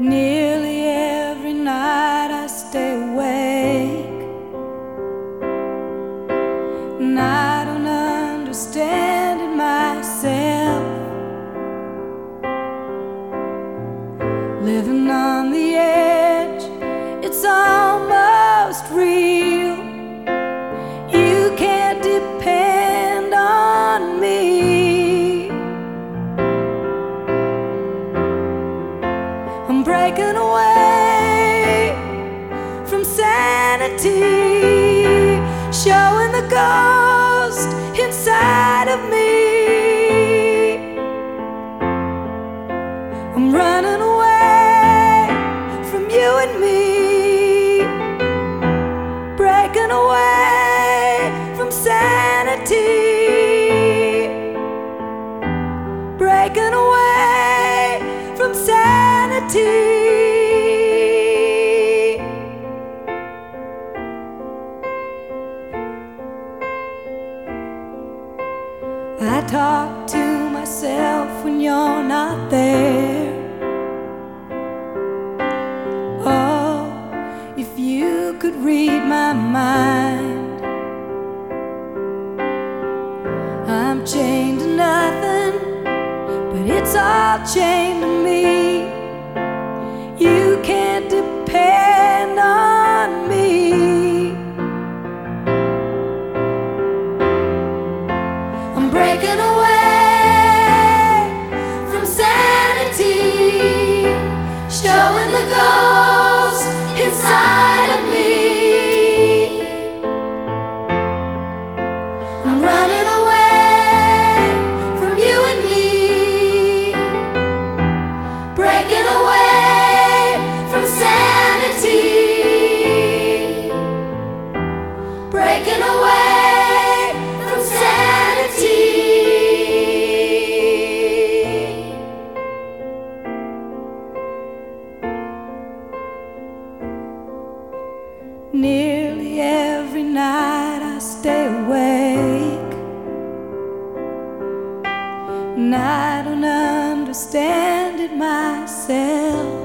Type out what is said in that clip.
Nearly every night I stay awake, and I don't understand it myself. Living on the edge, it's almost real. I'm breaking away from sanity, showing the ghost inside of me. I'm running away from you and me, breaking away from sanity, breaking away I talk to myself when you're not there. Oh, if you could read my mind, I'm chained to nothing, but it's all chained to I'm breaking away from sanity, showing the ghost inside of me. I'm running away from you and me, breaking away from sanity, breaking away Nearly every night I stay awake, and I don't understand it myself.